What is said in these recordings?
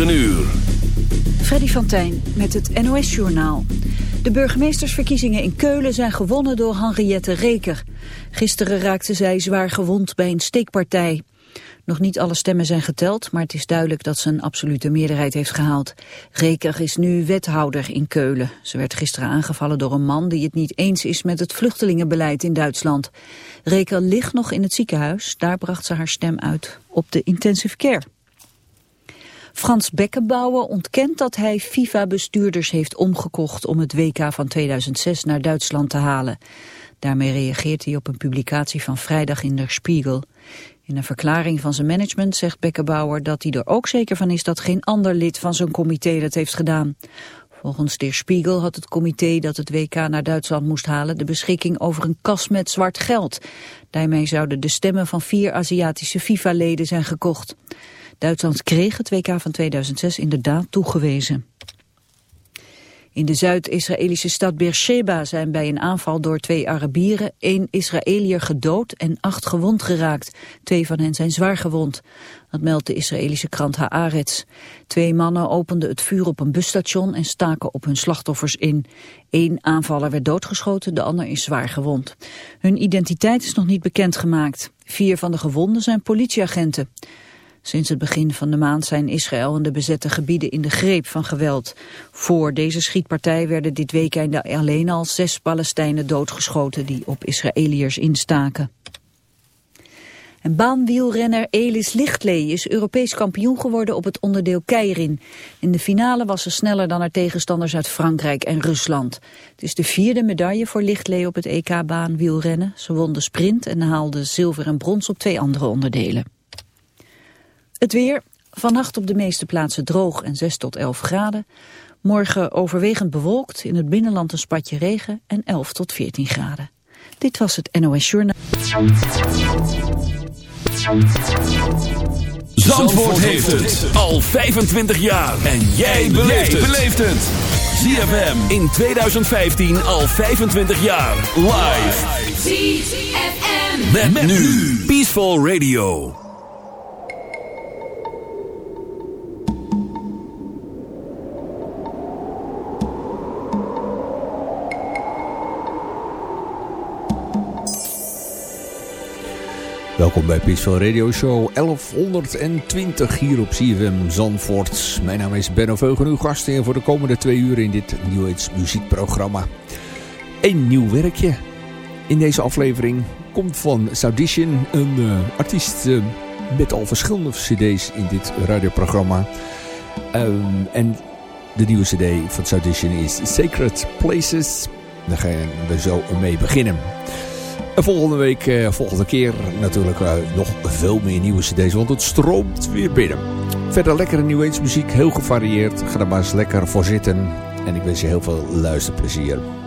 9 uur. Freddy van met het NOS-journaal. De burgemeestersverkiezingen in Keulen zijn gewonnen door Henriette Reker. Gisteren raakte zij zwaar gewond bij een steekpartij. Nog niet alle stemmen zijn geteld, maar het is duidelijk dat ze een absolute meerderheid heeft gehaald. Reker is nu wethouder in Keulen. Ze werd gisteren aangevallen door een man die het niet eens is met het vluchtelingenbeleid in Duitsland. Reker ligt nog in het ziekenhuis, daar bracht ze haar stem uit op de intensive care. Frans Beckenbauer ontkent dat hij FIFA-bestuurders heeft omgekocht om het WK van 2006 naar Duitsland te halen. Daarmee reageert hij op een publicatie van vrijdag in Der Spiegel. In een verklaring van zijn management zegt Beckenbauer dat hij er ook zeker van is dat geen ander lid van zijn comité dat heeft gedaan. Volgens Der Spiegel had het comité dat het WK naar Duitsland moest halen de beschikking over een kas met zwart geld. Daarmee zouden de stemmen van vier Aziatische FIFA-leden zijn gekocht. Duitsland kreeg het WK van 2006 inderdaad toegewezen. In de Zuid-Israëlische stad Beersheba zijn bij een aanval door twee Arabieren één Israëliër gedood en acht gewond geraakt. Twee van hen zijn zwaar gewond. Dat meldt de Israëlische krant Haaretz. Twee mannen openden het vuur op een busstation en staken op hun slachtoffers in. Eén aanvaller werd doodgeschoten, de ander is zwaar gewond. Hun identiteit is nog niet bekendgemaakt. Vier van de gewonden zijn politieagenten. Sinds het begin van de maand zijn Israël en de bezette gebieden in de greep van geweld. Voor deze schietpartij werden dit weekend alleen al zes Palestijnen doodgeschoten die op Israëliërs instaken. En baanwielrenner Elis Lichtlee is Europees kampioen geworden op het onderdeel keirin. In de finale was ze sneller dan haar tegenstanders uit Frankrijk en Rusland. Het is de vierde medaille voor Lichtlee op het EK baanwielrennen. Ze won de sprint en haalde zilver en brons op twee andere onderdelen. Het weer, vannacht op de meeste plaatsen droog en 6 tot 11 graden. Morgen overwegend bewolkt, in het binnenland een spatje regen en 11 tot 14 graden. Dit was het NOS Journaal. Zandvoort heeft het al 25 jaar. En jij beleeft het. ZFM in 2015 al 25 jaar. Live. ZFM. Met, nu. Peaceful Radio. Welkom bij Peaceful Radio Show 1120 hier op CFM Zandvoort. Mijn naam is Benno Veugen, uw gastheer voor de komende twee uur in dit New Age muziekprogramma. Een nieuw werkje in deze aflevering komt van Saudition, een uh, artiest uh, met al verschillende cd's in dit radioprogramma. Um, en de nieuwe cd van Saudition is Sacred Places. Daar gaan we zo mee beginnen. En volgende week, eh, volgende keer natuurlijk eh, nog veel meer nieuwe cd's, want het stroomt weer binnen. Verder lekkere New Age muziek, heel gevarieerd. Ga er maar eens lekker voor zitten. En ik wens je heel veel luisterplezier.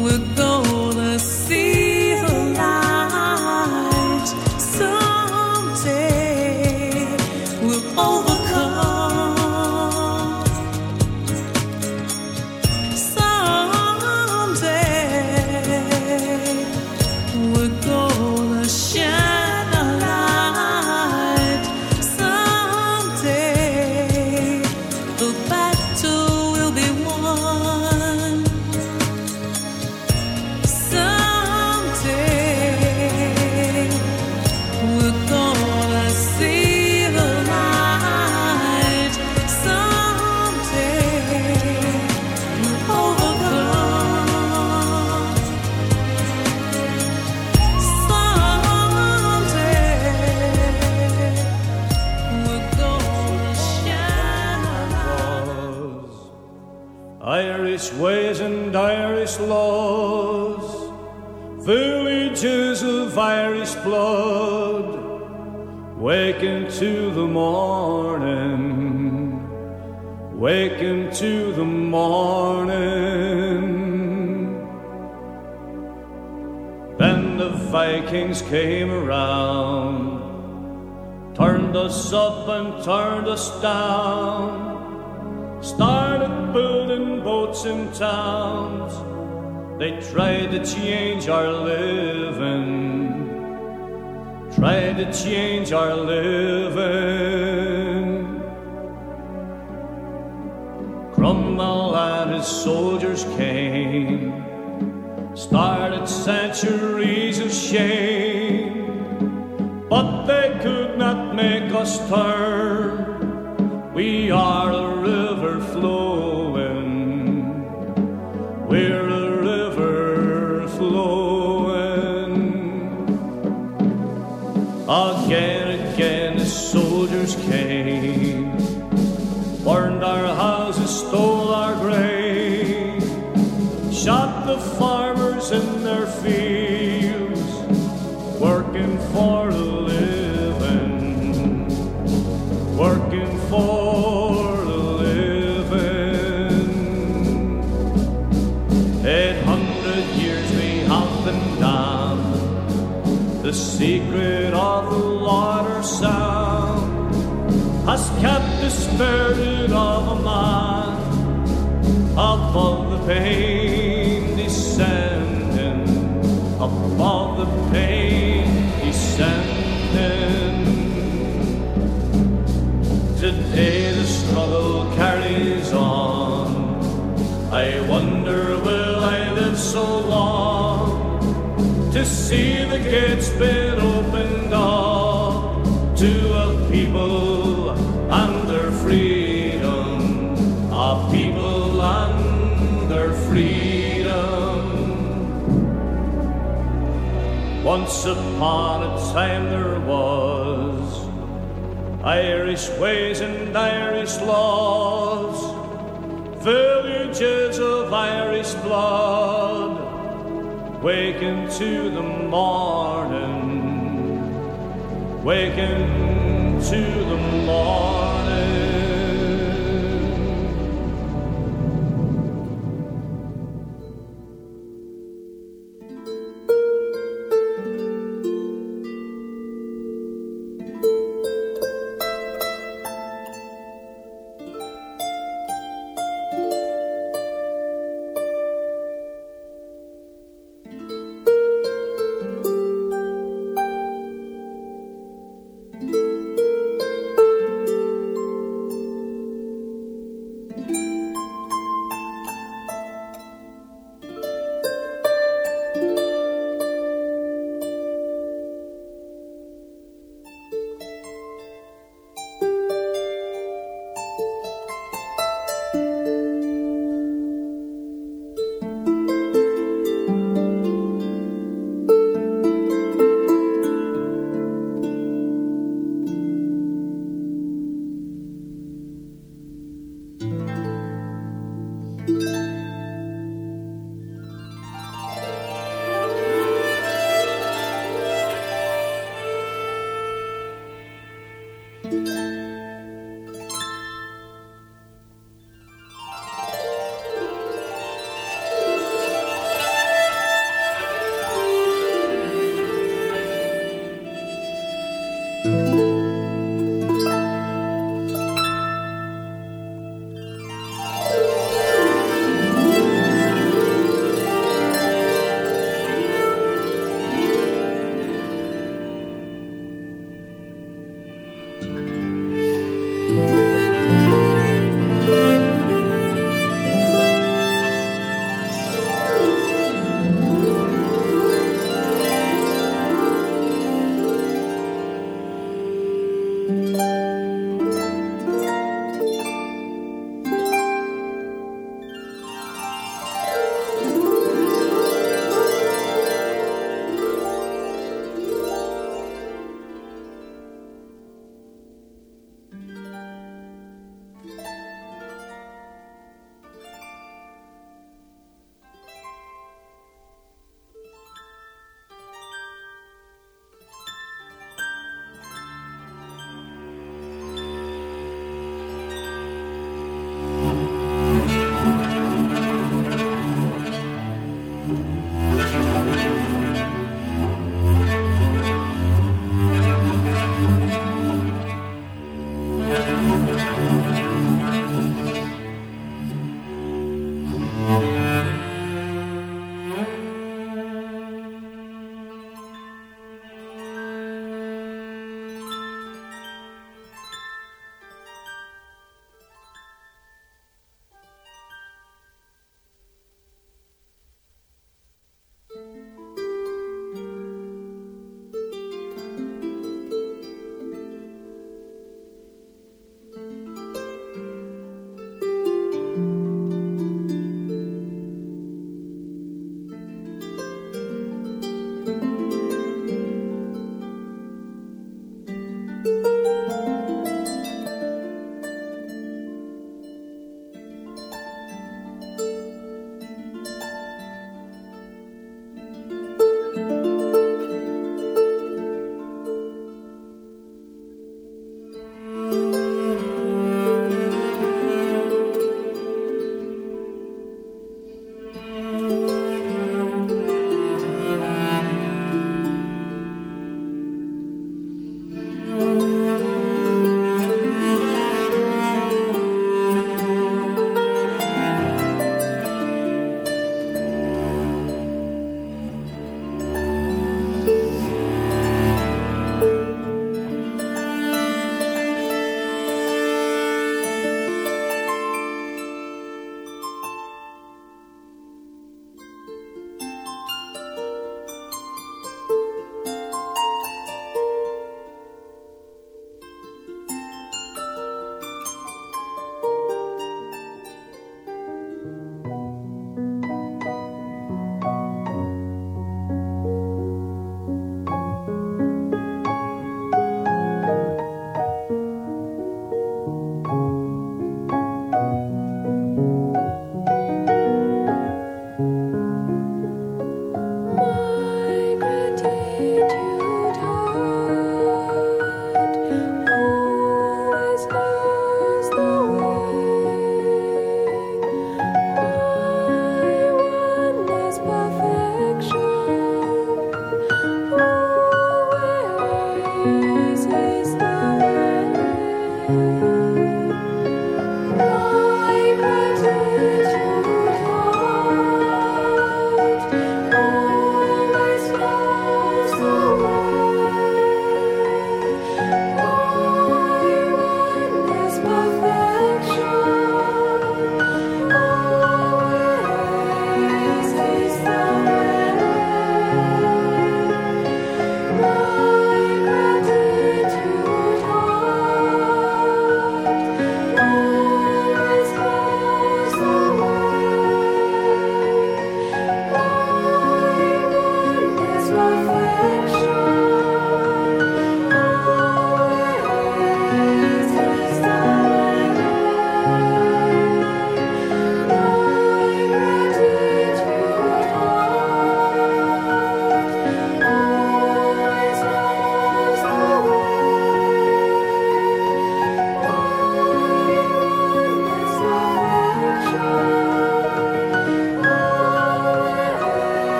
we're change our living. Cromwell and his soldiers came, started centuries of shame, but they could not make us turn. Spirit of a man above the pain descending, above the pain descending. Today the struggle carries on. I wonder will I live so long to see the gates been opened Once upon a time there was Irish ways and Irish laws, villages of Irish blood, waking to the morning, waking to the morning.